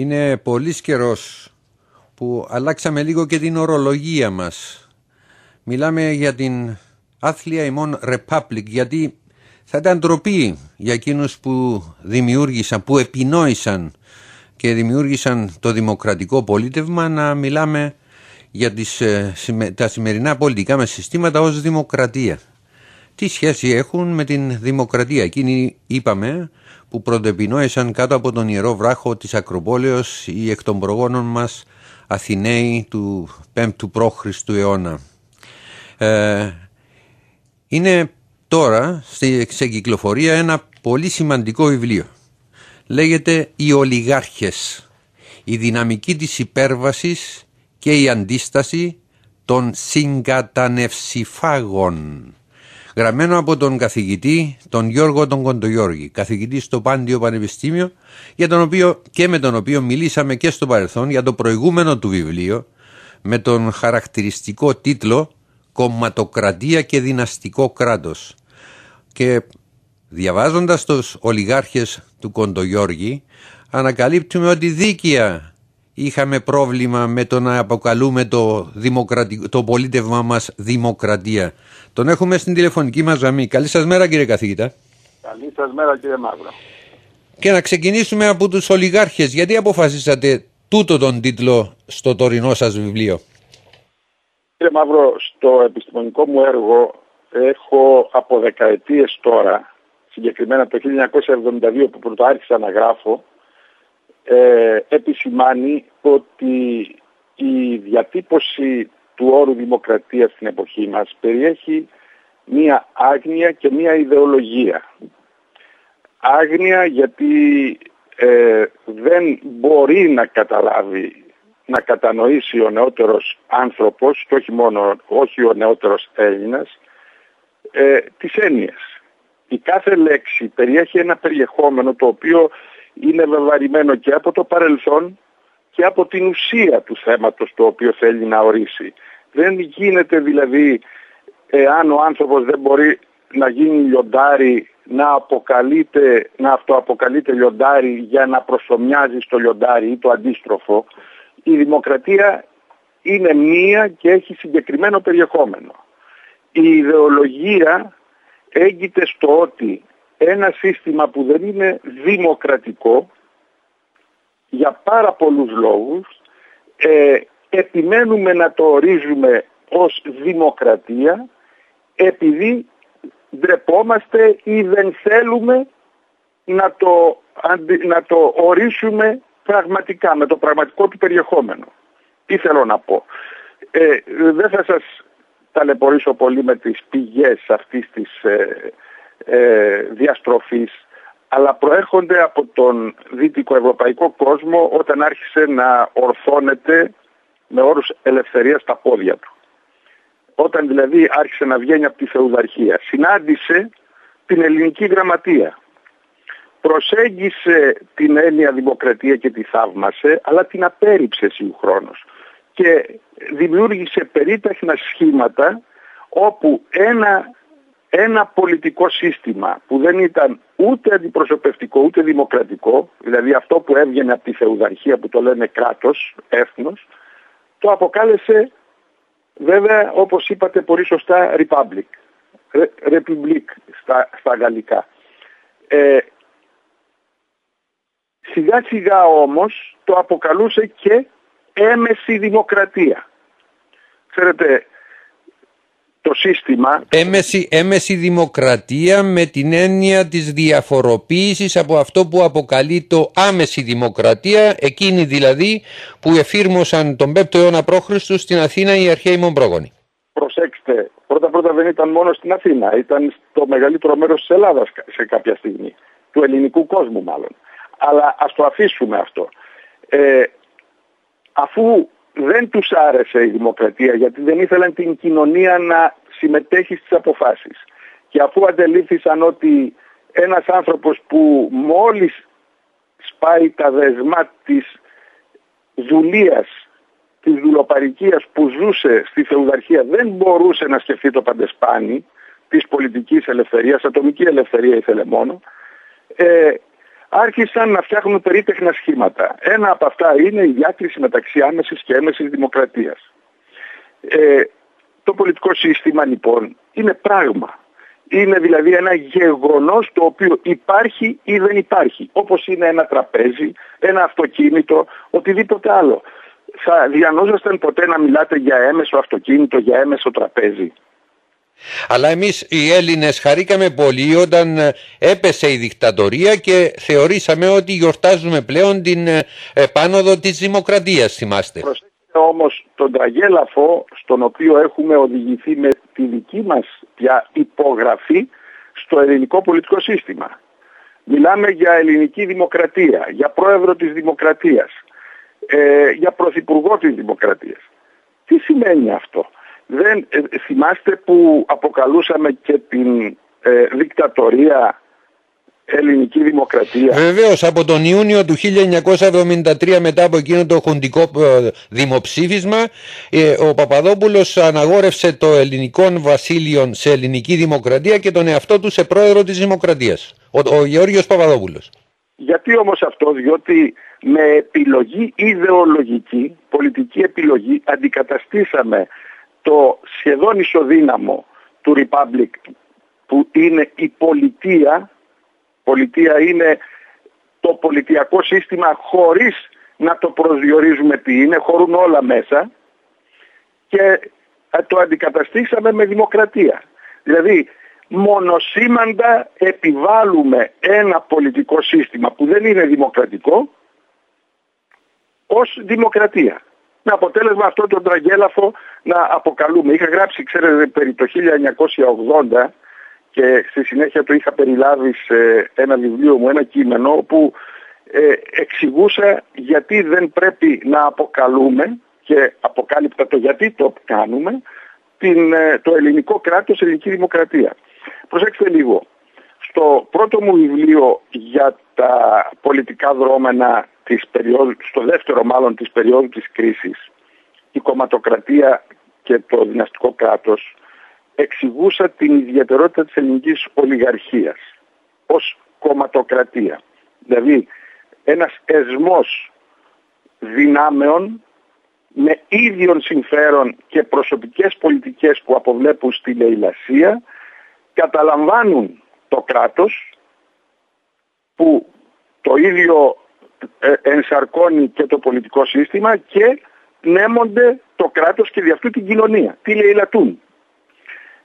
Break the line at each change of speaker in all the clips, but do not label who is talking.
Είναι πολύς καιρός που αλλάξαμε λίγο και την ορολογία μας. Μιλάμε για την άθλια ημών Republic γιατί θα ήταν ντροπή για εκείνους που δημιούργησαν, που επινόησαν και δημιούργησαν το δημοκρατικό πολίτευμα να μιλάμε για τις, ε, τα σημερινά πολιτικά μας συστήματα ως δημοκρατία. Τι σχέση έχουν με την δημοκρατία; Εκείνοι είπαμε που πρωτοεπινόησαν κάτω από τον Ιερό Βράχο της Ακροπόλεως οι εκ των προγόνων μας Αθηναίοι του 5ου π.Χ. αιώνα. Ε, είναι τώρα σε κυκλοφορία ένα πολύ σημαντικό βιβλίο. Λέγεται «Οι ολιγάρχες. Η δυναμική της υπέρβασης και η αντίσταση των συγκατανευσιφάγων» γραμμένο από τον καθηγητή τον Γιώργο τον Κοντογιώργη, καθηγητή στο Πάντιο Πανεπιστήμιο, για τον οποίο και με τον οποίο μιλήσαμε και στο παρελθόν για το προηγούμενο του βιβλίο, με τον χαρακτηριστικό τίτλο «Κομματοκρατία και δυναστικό κράτος». Και διαβάζοντας τους ολιγάρχες του Κοντογιώργη, ανακαλύπτουμε ότι δίκαια είχαμε πρόβλημα με το να αποκαλούμε το, το πολίτευμα μας δημοκρατία. Τον έχουμε στην τηλεφωνική μας γραμμή. Καλή σας μέρα κύριε καθηγητά.
Καλή σας μέρα κύριε Μαύρο.
Και να ξεκινήσουμε από τους ολιγάρχες. Γιατί αποφασίσατε τούτο τον τίτλο στο τωρινό σας βιβλίο;
Κύριε Μαύρο, στο επιστημονικό μου έργο έχω από δεκαετίες τώρα, συγκεκριμένα το 1972 που πρώτο άρχισα να γράφω, ε, επισημάνει ότι η διατύπωση του όρου δημοκρατίας στην εποχή μας περιέχει μία άγνοια και μία ιδεολογία. Άγνοια γιατί ε, δεν μπορεί να καταλάβει, να κατανοήσει ο νεότερος άνθρωπος και όχι μόνο, όχι ο νεότερος Έλληνας, ε, τις έννοιες. Η κάθε λέξη περιέχει ένα περιεχόμενο το οποίο είναι βεβαρημένο και από το παρελθόν και από την ουσία του θέματος το οποίο θέλει να ορίσει. Δεν γίνεται δηλαδή εάν ο άνθρωπος δεν μπορεί να γίνει λιοντάρι να αποκαλείται, να αυτοαποκαλείται λιοντάρι για να προσωμιάζει στο λιοντάρι ή το αντίστροφο. Η δημοκρατία είναι μία και έχει συγκεκριμένο περιεχόμενο. Η ιδεολογία έγκυται στο ότι ένα σύστημα που δεν είναι δημοκρατικό για πάρα πολλούς λόγους ε, επιμένουμε να το ορίζουμε ως δημοκρατία επειδή ντρεπόμαστε ή δεν θέλουμε να το, να το ορίσουμε πραγματικά, με το πραγματικό του περιεχόμενο. Τι θέλω να πω. Ε, δεν θα σας ταλαιπωρήσω πολύ με τις πηγές αυτής της ε, ε, διαστροφής αλλά προέρχονται από τον δυτικό ευρωπαϊκό κόσμο όταν άρχισε να ορθώνεται με όρους ελευθερίας στα πόδια του. Όταν δηλαδή άρχισε να βγαίνει από τη θεουδαρχία. Συνάντησε την ελληνική γραμματεία. Προσέγγισε την έννοια δημοκρατία και τη θαύμασε, αλλά την απέρριψε χρόνος. Και δημιούργησε περίταχνα σχήματα όπου ένα ένα πολιτικό σύστημα που δεν ήταν ούτε αντιπροσωπευτικό ούτε δημοκρατικό, δηλαδή αυτό που έβγαινε από τη θεουδαρχία που το λένε κράτος, έθνος, το αποκάλεσε βέβαια όπως είπατε πολύ σωστά Republic, Republic στα, στα γαλλικά. Ε, σιγά σιγά όμως το αποκαλούσε και έμεση δημοκρατία. Ξέρετε, το σύστημα...
Έμεση, έμεση δημοκρατία με την έννοια της διαφοροποίησης από αυτό που αποκαλεί το άμεση δημοκρατία, εκείνη δηλαδή που εφήρμοσαν τον 5ο αιώνα π.Χ. στην Αθήνα οι αρχαίοι Μομπρόγονοι.
Προσέξτε, πρώτα πρώτα δεν ήταν μόνο στην Αθήνα, ήταν στο μεγαλύτερο μέρος της Ελλάδας σε κάποια στιγμή, του ελληνικού κόσμου μάλλον. Αλλά ας το αφήσουμε αυτό. Ε, αφού δεν τους άρεσε η δημοκρατία γιατί δεν ήθελαν την κοινωνία να συμμετέχει στις αποφάσεις. Και αφού αντελήφθησαν ότι ένας άνθρωπος που μόλις σπάει τα δεσμά της δουλείας, της δουλοπαρικίας που ζούσε στη θεουδαρχία δεν μπορούσε να σκεφτεί το παντεσπάνι της πολιτικής ελευθερίας, ατομική ελευθερία ήθελε μόνο, ε, άρχισαν να φτιάχνουν περίτεχνα σχήματα. Ένα από αυτά είναι η διάκριση μεταξύ άμεσης και έμεσης δημοκρατίας. Ε, το πολιτικό σύστημα λοιπόν είναι πράγμα. Είναι δηλαδή ένα γεγονός το οποίο υπάρχει ή δεν υπάρχει. Όπως είναι ένα τραπέζι, ένα αυτοκίνητο, οτιδήποτε άλλο. Θα διανόζασταν ποτέ να μιλάτε για έμεσο αυτοκίνητο, για έμεσο τραπέζι.
Αλλά εμείς οι Έλληνες χαρήκαμε πολύ όταν ε, έπεσε η δικτατορία και θεωρήσαμε ότι γιορτάζουμε πλέον την ε, επάνωδο της δημοκρατίας, θυμάστε.
Προσέξτε όμως τον τραγέλαφο στον οποίο έχουμε οδηγηθεί με τη δική μας πια υπογραφή στο ελληνικό πολιτικό σύστημα. Μιλάμε για ελληνική δημοκρατία, για πρόεδρο της δημοκρατίας, ε, για πρωθυπουργό της δημοκρατίας. Τι σημαίνει αυτό; Δεν ε, θυμάστε που αποκαλούσαμε και την ε, δικτατορία ελληνική δημοκρατία;
Βεβαίως, από τον Ιούνιο του 1973 μετά από εκείνο το χουντικό ε, δημοψήφισμα ε, ο Παπαδόπουλος αναγόρευσε το ελληνικό βασίλειο σε ελληνική δημοκρατία και τον εαυτό του σε πρόεδρο της δημοκρατίας. Ο, ο Γεώργιος Παπαδόπουλος.
Γιατί όμως αυτό, διότι με επιλογή ιδεολογική, πολιτική επιλογή αντικαταστήσαμε το σχεδόν ισοδύναμο του Republic που είναι η πολιτεία, πολιτεία είναι το πολιτιακό σύστημα χωρίς να το προσδιορίζουμε τι είναι, χωρούν όλα μέσα και το αντικαταστήσαμε με δημοκρατία. Δηλαδή μονοσήμαντα επιβάλλουμε ένα πολιτικό σύστημα που δεν είναι δημοκρατικό ως δημοκρατία με αποτέλεσμα αυτό τον τραγέλαφο να αποκαλούμε. Είχα γράψει, ξέρετε, περί το 1980 και στη συνέχεια το είχα περιλάβει σε ένα βιβλίο μου, ένα κείμενο που ε, εξηγούσα γιατί δεν πρέπει να αποκαλούμε και αποκάλυπτα το γιατί το κάνουμε την, ε, το ελληνικό κράτος, ελληνική δημοκρατία. Προσέξτε λίγο. Στο πρώτο μου βιβλίο για τα πολιτικά δρόμενα της περίοδου, στο δεύτερο μάλλον της περίοδου της κρίσης, η κομματοκρατία και το δυναστικό κράτος εξηγούσα την ιδιαιτερότητα της ελληνικής ολιγαρχίας ως κομματοκρατία. Δηλαδή ένας εσμός δυνάμεων με ίδιων συμφέρον και προσωπικές πολιτικές που αποβλέπουν στη λαιλασία καταλαμβάνουν το κράτος που το ίδιο ε, ενσαρκώνει και το πολιτικό σύστημα και νέμονται το κράτος και δι' αυτού την κοινωνία. Τι λέει λατούν;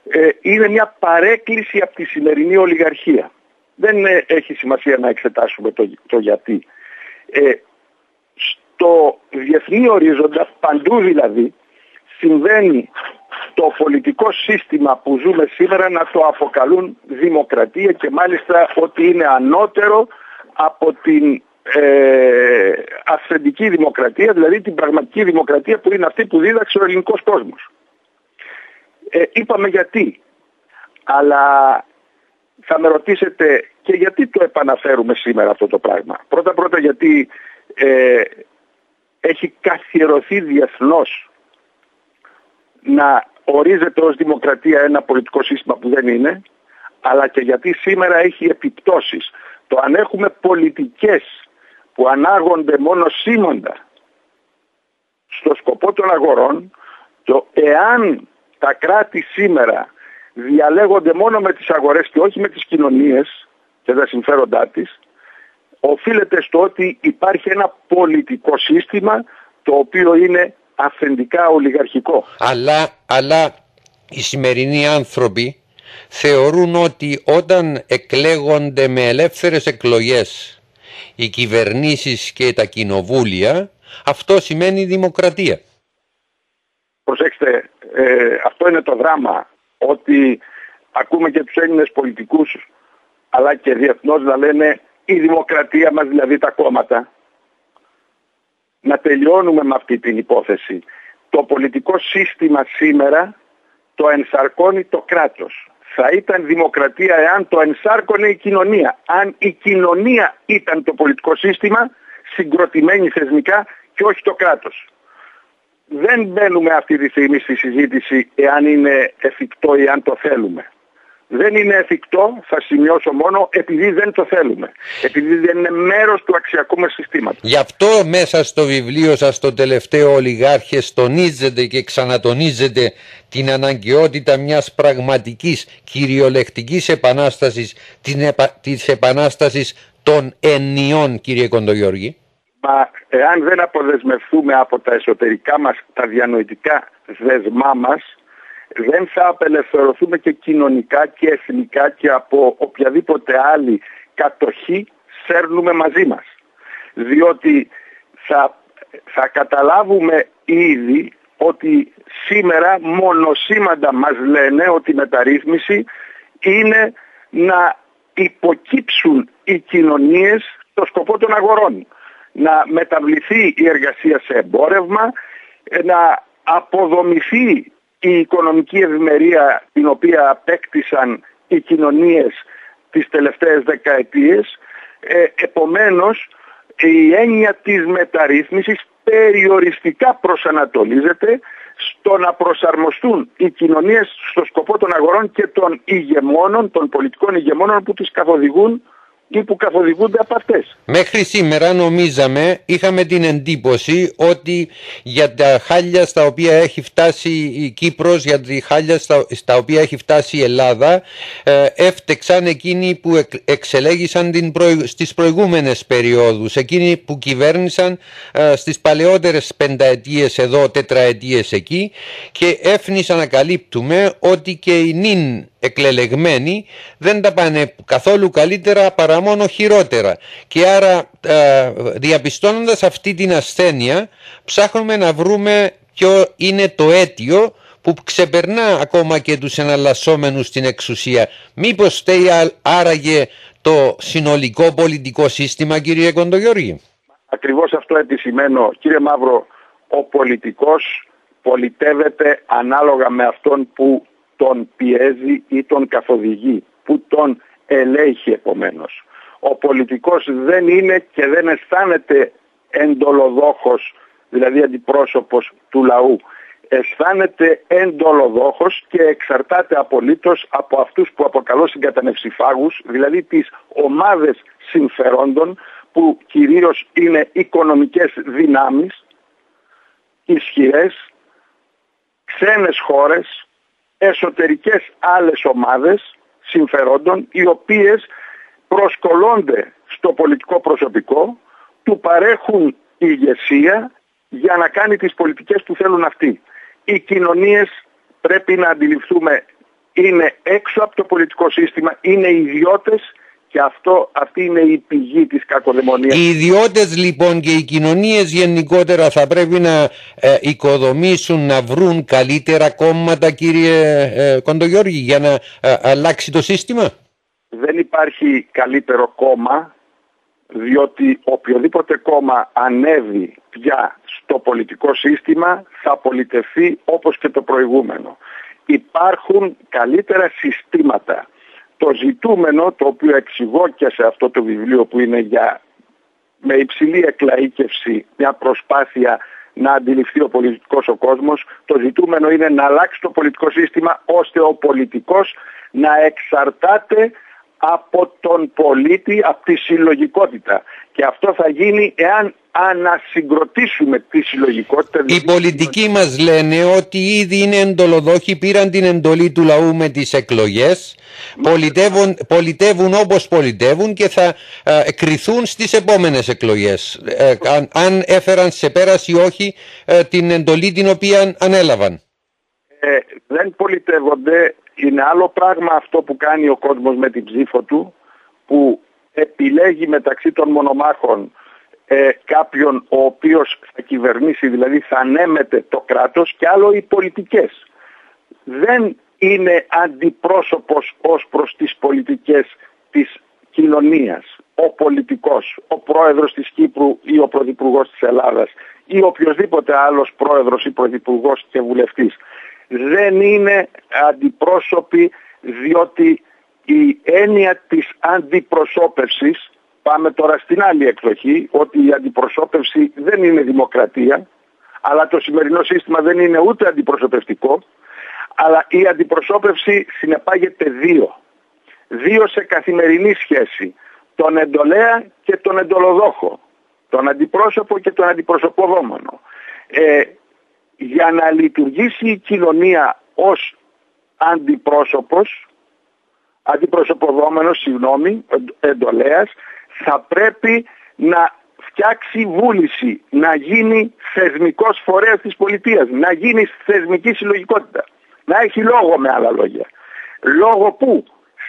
Ε, είναι μια παρέκκληση από τη σημερινή ολιγαρχία. Δεν ε, έχει σημασία να εξετάσουμε το, το γιατί. Ε, στο διεθνή ορίζοντα, παντού δηλαδή, συμβαίνει το πολιτικό σύστημα που ζούμε σήμερα να το αποκαλούν δημοκρατία και μάλιστα ότι είναι ανώτερο από την ε, αυθεντική δημοκρατία, δηλαδή την πραγματική δημοκρατία που είναι αυτή που δίδαξε ο ελληνικός κόσμος. Ε, είπαμε γιατί, αλλά θα με ρωτήσετε και γιατί το επαναφέρουμε σήμερα αυτό το πράγμα. Πρώτα πρώτα γιατί ε, έχει καθιερωθεί διεθνώς να ορίζεται ως δημοκρατία ένα πολιτικό σύστημα που δεν είναι, αλλά και γιατί σήμερα έχει επιπτώσεις. Το αν έχουμε πολιτικές που ανάγονται μόνο σήμοντα στο σκοπό των αγορών, το εάν τα κράτη σήμερα διαλέγονται μόνο με τις αγορές και όχι με τις κοινωνίες και τα συμφέροντά της, οφείλεται στο ότι υπάρχει ένα πολιτικό σύστημα το οποίο είναι αυθεντικά ολιγαρχικό.
Αλλά, αλλά οι σημερινοί άνθρωποι θεωρούν ότι όταν εκλέγονται με ελεύθερες εκλογές οι κυβερνήσεις και τα κοινοβούλια, αυτό σημαίνει δημοκρατία.
Προσέξτε, ε, αυτό είναι το δράμα, ότι ακούμε και τους Έλληνες πολιτικούς, αλλά και διεθνώς να λένε η δημοκρατία μας, δηλαδή τα κόμματα. Να τελειώνουμε με αυτή την υπόθεση. Το πολιτικό σύστημα σήμερα το ενσαρκώνει το κράτος θα ήταν δημοκρατία εάν το ενσάρκωνε η κοινωνία. Αν η κοινωνία ήταν το πολιτικό σύστημα, συγκροτημένη θεσμικά και όχι το κράτος. Δεν μπαίνουμε αυτή τη στιγμή στη συζήτηση εάν είναι εφικτό ή αν το θέλουμε. Δεν είναι εφικτό, θα σημειώσω μόνο, επειδή δεν το θέλουμε. Επειδή δεν είναι μέρος του αξιακού μας συστήματος.
Γι' αυτό μέσα στο βιβλίο σας το τελευταίο ολιγάρχες τονίζετε και ξανατονίζετε την αναγκαιότητα μιας πραγματικής κυριολεκτικής επανάστασης, της επανάστασης των ενιών κύριε Κοντογιώργη.
Μα εάν δεν αποδεσμευτούμε από τα εσωτερικά μας, τα διανοητικά δεσμά μας, δεν θα απελευθερωθούμε και κοινωνικά και εθνικά και από οποιαδήποτε άλλη κατοχή σέρνουμε μαζί μας. Διότι θα, θα καταλάβουμε ήδη ότι σήμερα μονοσήμαντα μας λένε ότι η μεταρρύθμιση είναι να υποκύψουν οι κοινωνίες στο σκοπό των αγορών. Να μεταβληθεί η εργασία σε εμπόρευμα, να αποδομηθεί η οικονομική ευημερία την οποία απέκτησαν οι κοινωνίες τις τελευταίες δεκαετίες. Ε, επομένως, η έννοια της μεταρρύθμισης περιοριστικά προσανατολίζεται στο να προσαρμοστούν οι κοινωνίες στο σκοπό των αγορών και των ηγεμόνων, των πολιτικών ηγεμόνων που τις καθοδηγούν ή που καθοδηγούνται από αυτές.
Μέχρι σήμερα νομίζαμε, είχαμε την εντύπωση ότι για τα χάλια στα οποία έχει φτάσει η Κύπρος, για τα χάλια στα, οποία έχει φτάσει η Ελλάδα, ε, έφτεξαν εκείνοι που εξελέγησαν την στις προηγούμενες περιόδους, εκείνοι που κυβέρνησαν ε, στις παλαιότερες πενταετίες εδώ, τετραετίες εκεί και έφνησαν να καλύπτουμε ότι και οι νυν εκλελεγμένοι δεν τα πάνε καθόλου καλύτερα παρά μόνο χειρότερα και άρα ε, διαπιστώνοντας αυτή την ασθένεια ψάχνουμε να βρούμε ποιο είναι το αίτιο που ξεπερνά ακόμα και τους εναλλασσόμενους στην εξουσία. Μήπως στέει άραγε το συνολικό πολιτικό σύστημα κύριε Κοντογιώργη;
Ακριβώς αυτό επισημαίνω κύριε Μαύρο, ο πολιτικός πολιτεύεται ανάλογα με αυτόν που τον πιέζει ή τον καθοδηγεί, που τον ελέγχει επομένως. Ο πολιτικός δεν είναι και δεν αισθάνεται εντολοδόχος, δηλαδή αντιπρόσωπος του λαού. Αισθάνεται εντολοδόχος και εξαρτάται απολύτως από αυτούς που αποκαλώ συγκατανευσιφάγους, δηλαδή τις ομάδες συμφερόντων που κυρίως είναι οικονομικές δυνάμεις, ισχυρές, ξένες χώρες, εσωτερικές άλλες ομάδες συμφερόντων οι οποίες προσκολώνται στο πολιτικό προσωπικό, του παρέχουν ηγεσία για να κάνει τις πολιτικές που θέλουν αυτοί. Οι κοινωνίες πρέπει να αντιληφθούμε είναι έξω από το πολιτικό σύστημα, είναι ιδιώτες και αυτό, αυτή είναι η πηγή της κακοδαιμονίας.
Οι ιδιώτες λοιπόν και οι κοινωνίες γενικότερα θα πρέπει να ε, οικοδομήσουν, να βρουν καλύτερα κόμματα κύριε ε, Κοντογιώργη για να ε, αλλάξει το σύστημα;
Δεν υπάρχει καλύτερο κόμμα διότι οποιοδήποτε κόμμα ανέβει πια στο πολιτικό σύστημα θα πολιτευθεί όπως και το προηγούμενο. Υπάρχουν καλύτερα συστήματα το ζητούμενο το οποίο εξηγώ και σε αυτό το βιβλίο που είναι για με υψηλή εκλαΐκευση μια προσπάθεια να αντιληφθεί ο πολιτικός ο κόσμος το ζητούμενο είναι να αλλάξει το πολιτικό σύστημα ώστε ο πολιτικός να εξαρτάται από τον πολίτη, από τη συλλογικότητα. Και αυτό θα γίνει εάν ανασυγκροτήσουμε τη συλλογικότητα.
Οι πολιτικοί μας λένε ότι ήδη είναι εντολοδόχοι, πήραν την εντολή του λαού με τις εκλογές, πολιτεύουν, πολιτεύουν όπως πολιτεύουν και θα ε, κριθούν στις επόμενες εκλογές. Ε, αν, έφεραν σε πέραση ή όχι ε, την εντολή την οποία ανέλαβαν.
Ε, δεν πολιτεύονται. Είναι άλλο πράγμα αυτό που κάνει ο κόσμος με την ψήφο του, που επιλέγει μεταξύ των μονομάχων ε, κάποιον ο οποίος θα κυβερνήσει, δηλαδή θα ανέμεται το κράτος και άλλο οι πολιτικές. Δεν είναι αντιπρόσωπος ως προς τις πολιτικές της κοινωνίας. Ο πολιτικός, ο πρόεδρος της Κύπρου ή ο πρωθυπουργός της Ελλάδας ή οποιοδήποτε άλλος πρόεδρος ή πρωθυπουργός και βουλευτής. Δεν είναι αντιπρόσωποι διότι η έννοια της αντιπροσώπευσης Πάμε τώρα στην άλλη εκδοχή, ότι η αντιπροσώπευση δεν είναι δημοκρατία, αλλά το σημερινό σύστημα δεν είναι ούτε αντιπροσωπευτικό, αλλά η αντιπροσώπευση συνεπάγεται δύο. Δύο σε καθημερινή σχέση. Τον εντολέα και τον εντολοδόχο. Τον αντιπρόσωπο και τον αντιπροσωποδόμενο. Ε, για να λειτουργήσει η κοινωνία ως αντιπρόσωπος, αντιπροσωποδόμενος, συγγνώμη, εντολέας, θα πρέπει να φτιάξει βούληση, να γίνει θεσμικός φορέας της πολιτείας, να γίνει θεσμική συλλογικότητα, να έχει λόγο με άλλα λόγια. Λόγο που;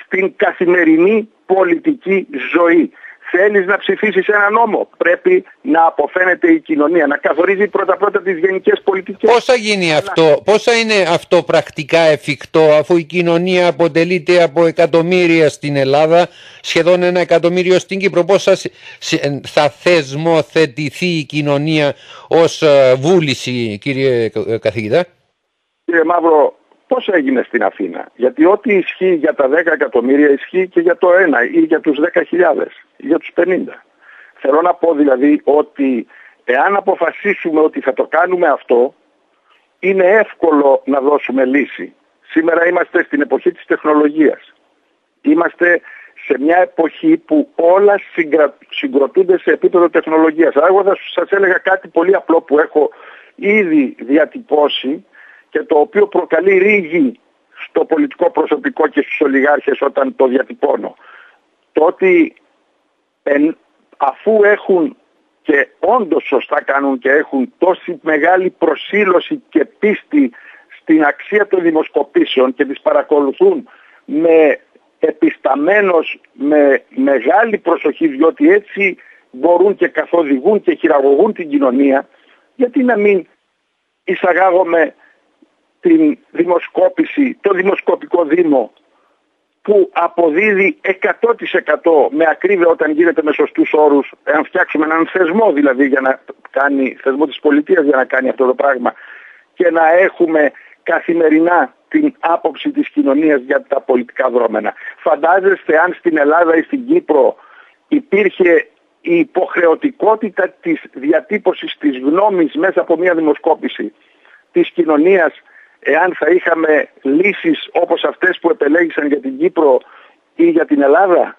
Στην καθημερινή πολιτική ζωή. Θέλεις να ψηφίσεις ένα νόμο, πρέπει να αποφαίνεται η κοινωνία, να καθορίζει πρώτα-πρώτα τις γενικές πολιτικές.
Πώς θα γίνει αυτό, πώς θα είναι αυτό πρακτικά εφικτό αφού η κοινωνία αποτελείται από εκατομμύρια στην Ελλάδα, σχεδόν ένα εκατομμύριο στην Κύπρο, πώς θα, θα θεσμοθετηθεί η κοινωνία ως ε, βούληση κύριε καθηγητά;
Κύριε Μαύρο, πώς έγινε στην Αθήνα; Γιατί ό,τι ισχύει για τα 10 εκατομμύρια ισχύει και για το 1 ή για τους 10.000 ή για τους 50. Θέλω να πω δηλαδή ότι εάν αποφασίσουμε ότι θα το κάνουμε αυτό, είναι εύκολο να δώσουμε λύση. Σήμερα είμαστε στην εποχή της τεχνολογίας. Είμαστε σε μια εποχή που όλα συγκροτούνται σε επίπεδο τεχνολογίας. Εγώ θα σας έλεγα κάτι πολύ απλό που έχω ήδη διατυπώσει και το οποίο προκαλεί ρίγη στο πολιτικό προσωπικό και στους ολιγάρχες όταν το διατυπώνω. Το ότι αφού έχουν και όντως σωστά κάνουν και έχουν τόση μεγάλη προσήλωση και πίστη στην αξία των δημοσκοπήσεων και τις παρακολουθούν με επισταμένος με μεγάλη προσοχή διότι έτσι μπορούν και καθοδηγούν και χειραγωγούν την κοινωνία γιατί να μην εισαγάγουμε την δημοσκόπηση, το δημοσκοπικό δήμο που αποδίδει 100% με ακρίβεια όταν γίνεται με σωστούς όρους, αν φτιάξουμε έναν θεσμό δηλαδή για να κάνει, θεσμό της πολιτείας για να κάνει αυτό το πράγμα και να έχουμε καθημερινά την άποψη της κοινωνίας για τα πολιτικά δρόμενα. Φαντάζεστε αν στην Ελλάδα ή στην Κύπρο υπήρχε η υποχρεωτικότητα της διατύπωσης της γνώμης μέσα από μια δημοσκόπηση της κοινωνίας εάν θα είχαμε λύσεις όπως αυτές που επελέγησαν για την Κύπρο ή για την Ελλάδα.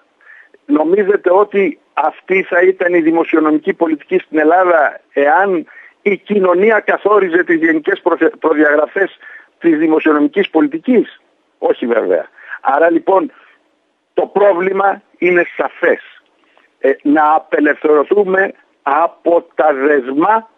Νομίζετε ότι αυτή θα ήταν η δημοσιονομική πολιτική στην Ελλάδα εάν η κοινωνία καθόριζε τις γενικές προδιαγραφές της δημοσιονομικής πολιτικής; Όχι βέβαια. Άρα λοιπόν το πρόβλημα είναι σαφές. Ε, να απελευθερωθούμε από τα δεσμά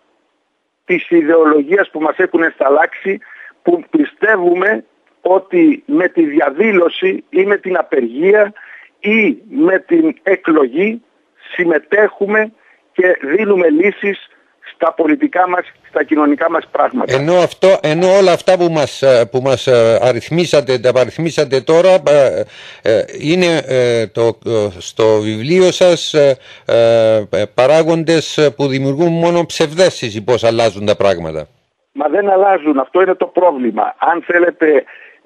της ιδεολογίας που μας έχουν εσταλάξει που πιστεύουμε ότι με τη διαδήλωση ή με την απεργία ή με την εκλογή συμμετέχουμε και δίνουμε λύσεις στα πολιτικά μας, στα κοινωνικά μας πράγματα.
Ενώ, αυτό, ενώ όλα αυτά που μας, που μας αριθμίσατε, τα αριθμίσατε τώρα ε, είναι ε, το, στο βιβλίο σας ε, παράγοντες που δημιουργούν μόνο ψευδέσεις πώς αλλάζουν τα πράγματα.
Μα δεν αλλάζουν. Αυτό είναι το πρόβλημα. Αν θέλετε,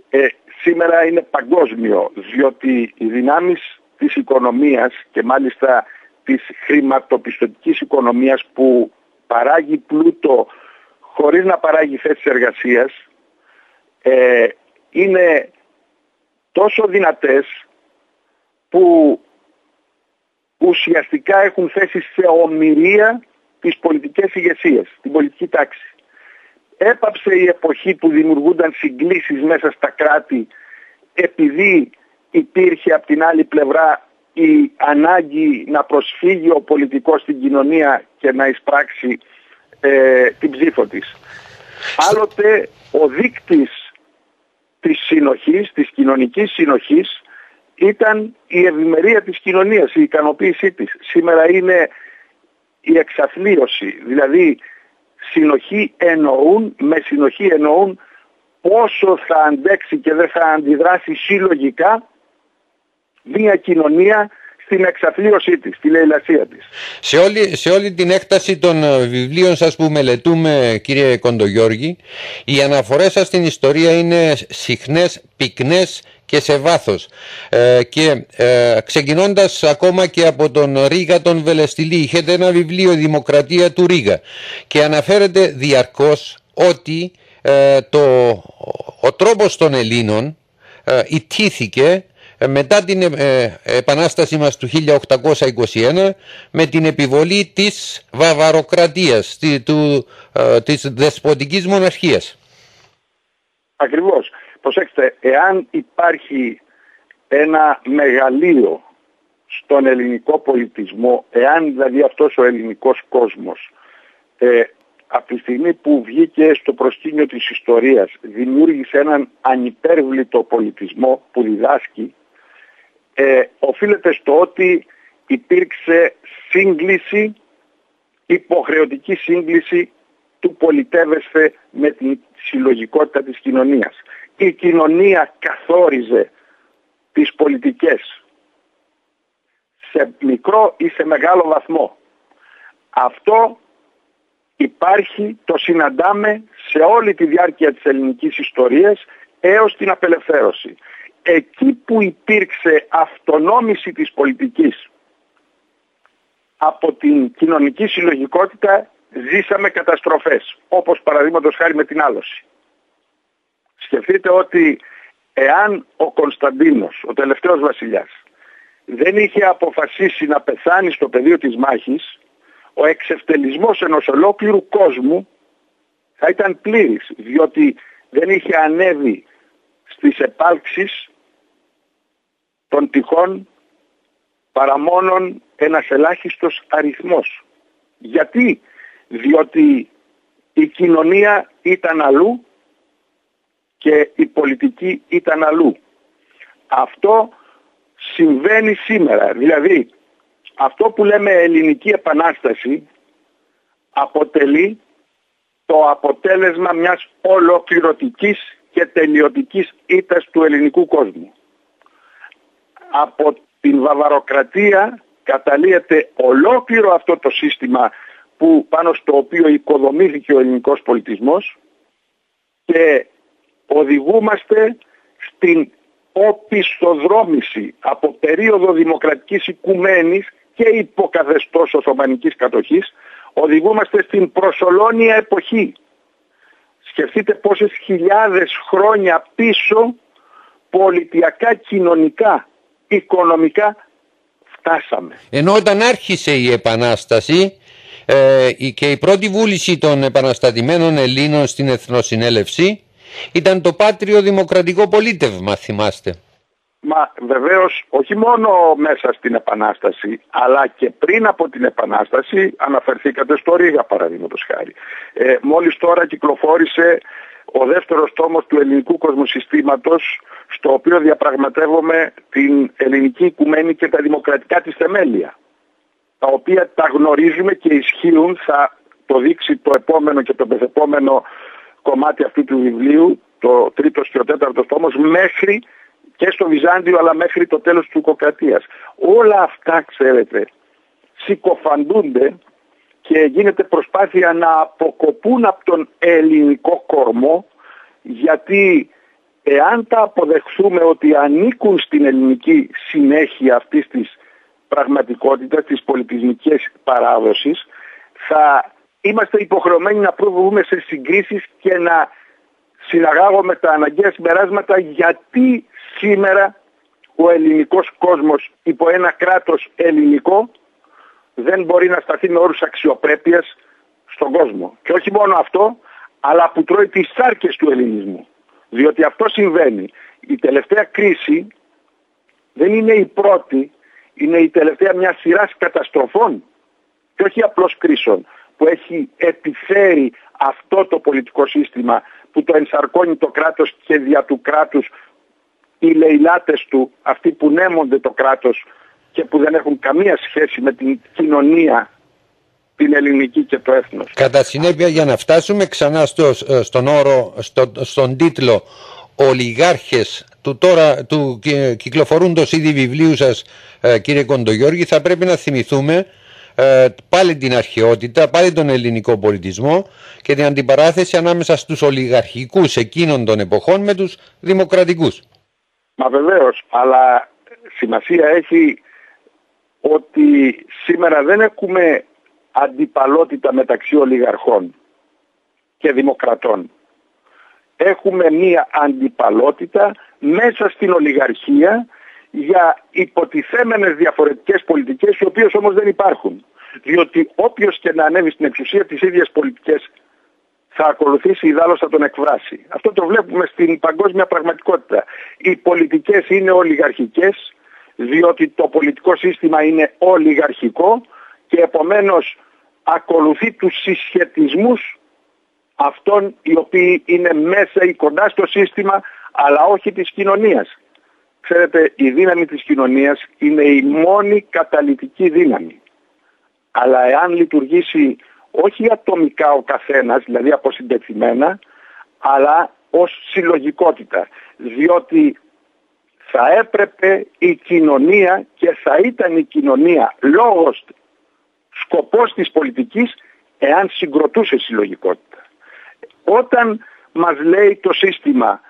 ε, σήμερα είναι παγκόσμιο, διότι οι δυνάμεις της οικονομίας και μάλιστα της χρηματοπιστωτικής οικονομίας που παράγει πλούτο χωρίς να παράγει θέσεις εργασίας ε, είναι τόσο δυνατές που ουσιαστικά έχουν θέσει σε ομοιρία τις πολιτικές ηγεσίες, την πολιτική τάξη έπαψε η εποχή που δημιουργούνταν συγκλήσεις μέσα στα κράτη επειδή υπήρχε από την άλλη πλευρά η ανάγκη να προσφύγει ο πολιτικός στην κοινωνία και να εισπράξει ε, την ψήφο της. Άλλοτε ο δείκτης της συνοχής, της κοινωνικής συνοχής ήταν η ευημερία της κοινωνίας, η ικανοποίησή της. Σήμερα είναι η εξαθλίωση, δηλαδή συνοχή εννοούν, με συνοχή εννοούν πόσο θα αντέξει και δεν θα αντιδράσει συλλογικά μια κοινωνία στην εξαθλίωσή της, στη λαιλασία της.
Σε όλη, σε όλη την έκταση των ε, βιβλίων σας που μελετούμε κύριε Κοντογιώργη, οι αναφορές σας στην ιστορία είναι συχνές, πυκνές και σε βάθος ε, και ε, ξεκινώντας ακόμα και από τον Ρίγα τον Βελεστιλή είχετε ένα βιβλίο «Δημοκρατία του Ρίγα» και αναφέρεται διαρκώς ότι ε, το ο τρόπος των Ελλήνων ε, ιτήθηκε ε, μετά την ε, επανάσταση μας του 1821 με την επιβολή της βαβαροκρατίας, του, της δεσποτικής μοναρχίας.
Ακριβώς. Προσέξτε, εάν υπάρχει ένα μεγαλείο στον ελληνικό πολιτισμό, εάν δηλαδή αυτός ο ελληνικός κόσμος ε, από τη στιγμή που βγήκε στο προσκήνιο της ιστορίας δημιούργησε έναν ανυπέρβλητο πολιτισμό που διδάσκει ε, οφείλεται στο ότι υπήρξε σύγκληση, υποχρεωτική σύγκληση του πολιτεύεσθε με την συλλογικότητα της κοινωνίας. Η κοινωνία καθόριζε τις πολιτικές σε μικρό ή σε μεγάλο βαθμό. Αυτό υπάρχει, το συναντάμε σε όλη τη διάρκεια της ελληνικής ιστορίας έως την απελευθέρωση. Εκεί που υπήρξε αυτονόμηση της πολιτικής από την κοινωνική συλλογικότητα ζήσαμε καταστροφές, όπως παραδείγματος χάρη με την άλωση. Σκεφτείτε ότι εάν ο Κωνσταντίνος, ο τελευταίος βασιλιάς, δεν είχε αποφασίσει να πεθάνει στο πεδίο της μάχης, ο εξευτελισμός ενός ολόκληρου κόσμου θα ήταν πλήρης, διότι δεν είχε ανέβει στις επάλξεις των τυχών παρά μόνον ένας ελάχιστος αριθμός. Γιατί, διότι η κοινωνία ήταν αλλού και η πολιτική ήταν αλλού. Αυτό συμβαίνει σήμερα. Δηλαδή αυτό που λέμε ελληνική επανάσταση αποτελεί το αποτέλεσμα μιας ολοκληρωτικής και τελειωτικής ήττας του ελληνικού κόσμου. Από την βαβαροκρατία καταλύεται ολόκληρο αυτό το σύστημα που πάνω στο οποίο οικοδομήθηκε ο ελληνικός πολιτισμός και οδηγούμαστε στην οπισθοδρόμηση από περίοδο δημοκρατικής οικουμένης και υποκαθεστώς Οθωμανικής κατοχής οδηγούμαστε στην προσωλώνια εποχή. Σκεφτείτε πόσες χιλιάδες χρόνια πίσω πολιτιακά, κοινωνικά, οικονομικά φτάσαμε.
Ενώ όταν άρχισε η Επανάσταση ε, και η πρώτη βούληση των επαναστατημένων Ελλήνων στην Εθνοσυνέλευση ήταν το πάτριο δημοκρατικό πολίτευμα, θυμάστε.
Μα βεβαίως όχι μόνο μέσα στην Επανάσταση, αλλά και πριν από την Επανάσταση αναφερθήκατε στο Ρήγα παραδείγματος χάρη. Ε, μόλις τώρα κυκλοφόρησε ο δεύτερος τόμος του ελληνικού κοσμοσυστήματος στο οποίο διαπραγματεύομαι την ελληνική οικουμένη και τα δημοκρατικά της θεμέλια τα οποία τα γνωρίζουμε και ισχύουν θα το δείξει το επόμενο και το πεθεπόμενο κομμάτι αυτού του βιβλίου, το τρίτος και ο τέταρτος τόμος, μέχρι και στο Βυζάντιο αλλά μέχρι το τέλος του Ουκοκρατίας. Όλα αυτά, ξέρετε, συκοφαντούνται και γίνεται προσπάθεια να αποκοπούν από τον ελληνικό κορμό γιατί εάν τα αποδεχθούμε ότι ανήκουν στην ελληνική συνέχεια αυτής της πραγματικότητας, της πολιτισμικής παράδοσης, θα είμαστε υποχρεωμένοι να προβούμε σε συγκρίσεις και να συναγάγουμε τα αναγκαία συμπεράσματα γιατί σήμερα ο ελληνικός κόσμος υπό ένα κράτος ελληνικό δεν μπορεί να σταθεί με όρους αξιοπρέπειας στον κόσμο. Και όχι μόνο αυτό, αλλά που τρώει τις σάρκες του ελληνισμού. Διότι αυτό συμβαίνει. Η τελευταία κρίση δεν είναι η πρώτη, είναι η τελευταία μια σειράς καταστροφών και όχι απλώς κρίσεων που έχει επιφέρει αυτό το πολιτικό σύστημα που το ενσαρκώνει το κράτος και δια του κράτους οι λαιλάτες του, αυτοί που νέμονται το κράτος και που δεν έχουν καμία σχέση με την κοινωνία την ελληνική και το έθνος.
Κατά συνέπεια για να φτάσουμε ξανά στο, στον όρο, στο, στον τίτλο «Ολιγάρχες» του τώρα του κυκλοφορούντος ήδη βιβλίου σας ε, κύριε Κοντογιώργη θα πρέπει να θυμηθούμε ε, πάλι την αρχαιότητα, πάλι τον ελληνικό πολιτισμό και την αντιπαράθεση ανάμεσα στους ολιγαρχικούς εκείνων των εποχών με τους δημοκρατικούς.
Μα βεβαίως, αλλά σημασία έχει ότι σήμερα δεν έχουμε αντιπαλότητα μεταξύ ολιγαρχών και δημοκρατών. έχουμε μία αντιπαλότητα μέσα στην ολιγαρχία για υποτιθέμενες διαφορετικές πολιτικές οι οποίες όμως δεν υπάρχουν. Διότι όποιος και να ανέβει στην εξουσία τις ίδιες πολιτικές θα ακολουθήσει, ιδάλλως θα τον εκφράσει. Αυτό το βλέπουμε στην παγκόσμια πραγματικότητα. Οι πολιτικές είναι ολιγαρχικές, διότι το πολιτικό σύστημα είναι ολιγαρχικό και επομένως ακολουθεί τους συσχετισμούς αυτών οι οποίοι είναι μέσα ή κοντά στο σύστημα αλλά όχι της κοινωνίας. Ξέρετε, η δύναμη της κοινωνίας είναι η μόνη καταλητική δύναμη. Αλλά εάν λειτουργήσει όχι ατομικά ο καθένας, δηλαδή αποσυντεθειμένα, αλλά ως συλλογικότητα. Διότι θα έπρεπε η κοινωνία και θα ήταν η κοινωνία λόγος, σκοπός της πολιτικής εάν συγκροτούσε συλλογικότητα. Όταν μας λέει το σύστημα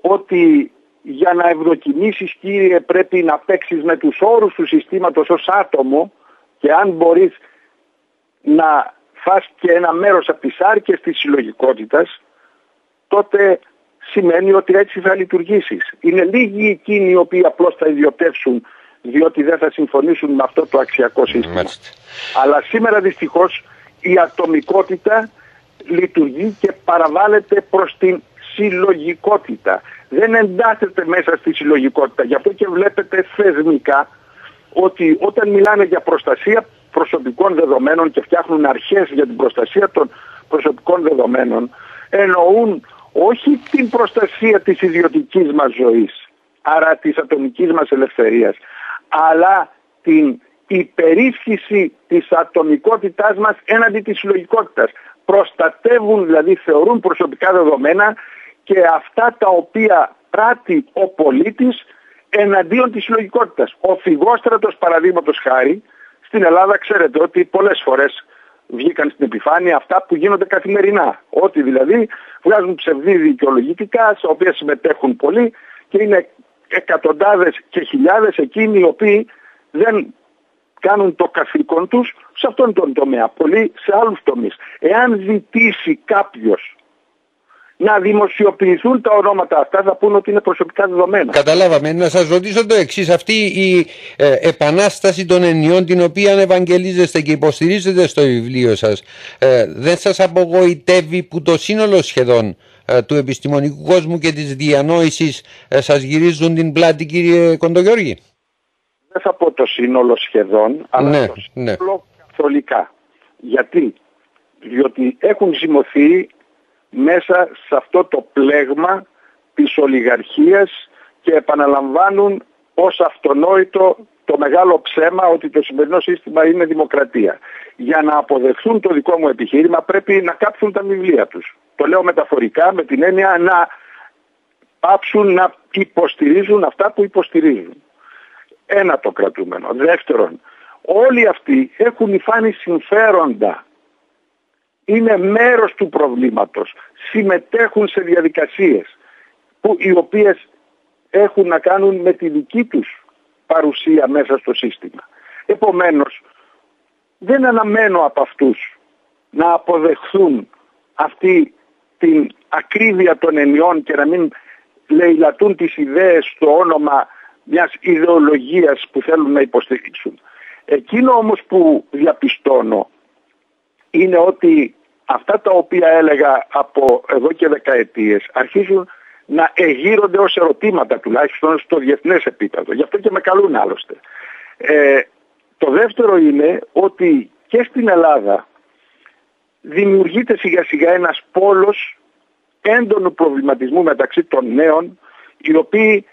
ότι για να ευδοκιμήσεις κύριε πρέπει να παίξεις με τους όρους του συστήματος ως άτομο και αν μπορείς να φας και ένα μέρος από τις άρκες της συλλογικότητας τότε σημαίνει ότι έτσι θα λειτουργήσεις. Είναι λίγοι εκείνοι οι οποίοι απλώς θα ιδιωτεύσουν διότι δεν θα συμφωνήσουν με αυτό το αξιακό σύστημα. Αλλά σήμερα δυστυχώς η ατομικότητα λειτουργεί και παραβάλλεται προς την συλλογικότητα. Δεν εντάσσεται μέσα στη συλλογικότητα. Γι' αυτό και βλέπετε θεσμικά ότι όταν μιλάνε για προστασία προσωπικών δεδομένων και φτιάχνουν αρχές για την προστασία των προσωπικών δεδομένων εννοούν όχι την προστασία της ιδιωτικής μας ζωής άρα της ατομικής μας ελευθερίας αλλά την υπερίσχυση της ατομικότητάς μας έναντι της συλλογικότητας. Προστατεύουν δηλαδή θεωρούν προσωπικά δεδομένα και αυτά τα οποία πράττει ο πολίτης εναντίον της συλλογικότητας. Ο φυγόστρατος παραδείγματος χάρη στην Ελλάδα ξέρετε ότι πολλές φορές βγήκαν στην επιφάνεια αυτά που γίνονται καθημερινά. Ότι δηλαδή βγάζουν ψευδή δικαιολογητικά, στα οποία συμμετέχουν πολλοί και είναι εκατοντάδες και χιλιάδες εκείνοι οι οποίοι δεν κάνουν το καθήκον τους σε αυτόν τον τομέα, πολλοί σε άλλους τομείς. Εάν ζητήσει κάποιος να δημοσιοποιηθούν τα ονόματα αυτά θα πούνε ότι είναι προσωπικά δεδομένα.
Καταλάβαμε. Να σας ρωτήσω το εξής. Αυτή η ε, επανάσταση των ενιών την οποία ευαγγελίζεστε και υποστηρίζετε στο βιβλίο σας ε, δεν σας απογοητεύει που το σύνολο σχεδόν ε, του επιστημονικού κόσμου και της διανόησης ε, σας γυρίζουν την πλάτη κύριε Κοντογιώργη;
Δεν θα πω το σύνολο σχεδόν αλλά ναι, το ναι. σύνολο ναι. καθολικά. Γιατί; Διότι έχουν ζυμωθεί μέσα σε αυτό το πλέγμα της ολιγαρχίας και επαναλαμβάνουν ως αυτονόητο το μεγάλο ψέμα ότι το σημερινό σύστημα είναι δημοκρατία. Για να αποδεχθούν το δικό μου επιχείρημα πρέπει να κάψουν τα βιβλία τους. Το λέω μεταφορικά με την έννοια να πάψουν να υποστηρίζουν αυτά που υποστηρίζουν. Ένα το κρατούμενο. Δεύτερον, όλοι αυτοί έχουν υφάνει συμφέροντα είναι μέρος του προβλήματος. Συμμετέχουν σε διαδικασίες που, οι οποίες έχουν να κάνουν με τη δική τους παρουσία μέσα στο σύστημα. Επομένως, δεν αναμένω από αυτούς να αποδεχθούν αυτή την ακρίβεια των ενιών και να μην λαιλατούν τις ιδέες στο όνομα μιας ιδεολογίας που θέλουν να υποστηρίξουν. Εκείνο όμως που διαπιστώνω είναι ότι αυτά τα οποία έλεγα από εδώ και δεκαετίες αρχίζουν να εγείρονται ως ερωτήματα τουλάχιστον στο διεθνές επίπεδο. Γι' αυτό και με καλούν άλλωστε. Ε, το δεύτερο είναι ότι και στην Ελλάδα δημιουργείται σιγά σιγά ένας πόλος έντονου προβληματισμού μεταξύ των νέων οι οποίοι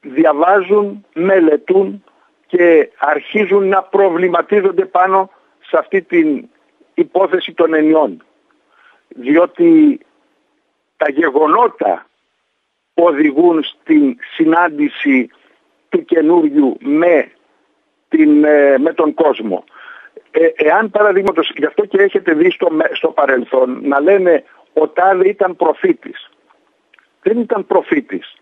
διαβάζουν, μελετούν και αρχίζουν να προβληματίζονται πάνω σε αυτή την υπόθεση των ενιών. Διότι τα γεγονότα οδηγούν στην συνάντηση του καινούριου με, την, ε, με τον κόσμο. Ε, εάν παραδείγματος, γι' αυτό και έχετε δει στο, στο παρελθόν να λένε ο Τάδε ήταν προφήτης. Δεν ήταν προφήτης.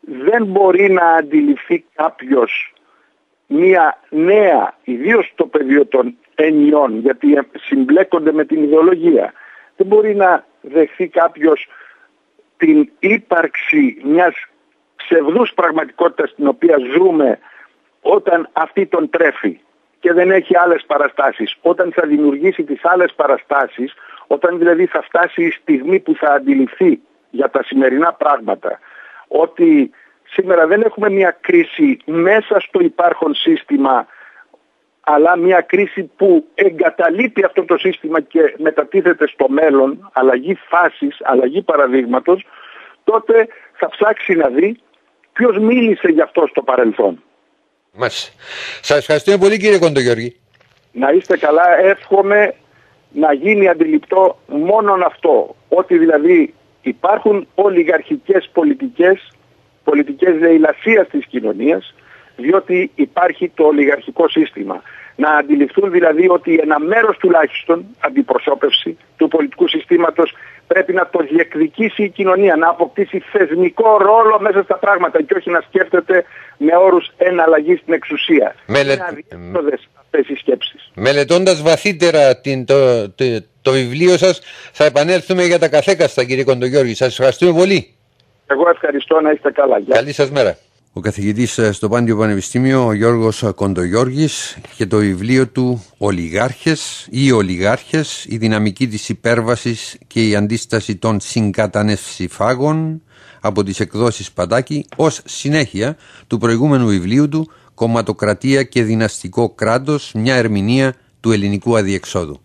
Δεν μπορεί να αντιληφθεί κάποιος μία νέα, ιδίως στο πεδίο των ενιών, γιατί συμπλέκονται με την ιδεολογία. Δεν μπορεί να δεχθεί κάποιος την ύπαρξη μιας ψευδούς πραγματικότητας την οποία ζούμε όταν αυτή τον τρέφει και δεν έχει άλλες παραστάσεις. Όταν θα δημιουργήσει τις άλλες παραστάσεις, όταν δηλαδή θα φτάσει η στιγμή που θα αντιληφθεί για τα σημερινά πράγματα ότι σήμερα δεν έχουμε μια κρίση μέσα στο υπάρχον σύστημα αλλά μια κρίση που εγκαταλείπει αυτό το σύστημα και μετατίθεται στο μέλλον, αλλαγή φάσης, αλλαγή παραδείγματος, τότε θα ψάξει να δει ποιος μίλησε γι' αυτό στο παρελθόν.
Μας. Σας ευχαριστούμε πολύ κύριε Κοντογιώργη.
Να είστε καλά, εύχομαι να γίνει αντιληπτό μόνον αυτό, ότι δηλαδή υπάρχουν ολιγαρχικές πολιτικές, πολιτικές λαιλασίας της κοινωνίας, διότι υπάρχει το ολιγαρχικό σύστημα. Να αντιληφθούν δηλαδή ότι ένα μέρος τουλάχιστον αντιπροσώπευση του πολιτικού συστήματος πρέπει να το διεκδικήσει η κοινωνία, να αποκτήσει θεσμικό ρόλο μέσα στα πράγματα και όχι να σκέφτεται με όρους εναλλαγής στην εξουσία.
Μελε...
Είναι αυτές οι σκέψεις.
Μελετώντας βαθύτερα την, το, το, το, βιβλίο σας θα επανέλθουμε για τα καθέκαστα κύριε Κοντογιώργη. Σας ευχαριστούμε πολύ.
Εγώ ευχαριστώ να είστε καλά.
Καλή σας μέρα. Ο καθηγητής στο Πάντιο Πανεπιστήμιο, ο Γιώργος Κοντογιώργης και το βιβλίο του «Ολιγάρχες» ή «Ολιγάρχες, η δυναμική της υπέρβασης και η αντίσταση των συγκατανευσιφάγων» από τις εκδόσεις Παντάκη ως συνέχεια του προηγούμενου βιβλίου του «Κομματοκρατία και δυναστικό κράτος, μια ερμηνεία του ελληνικού αδιεξόδου».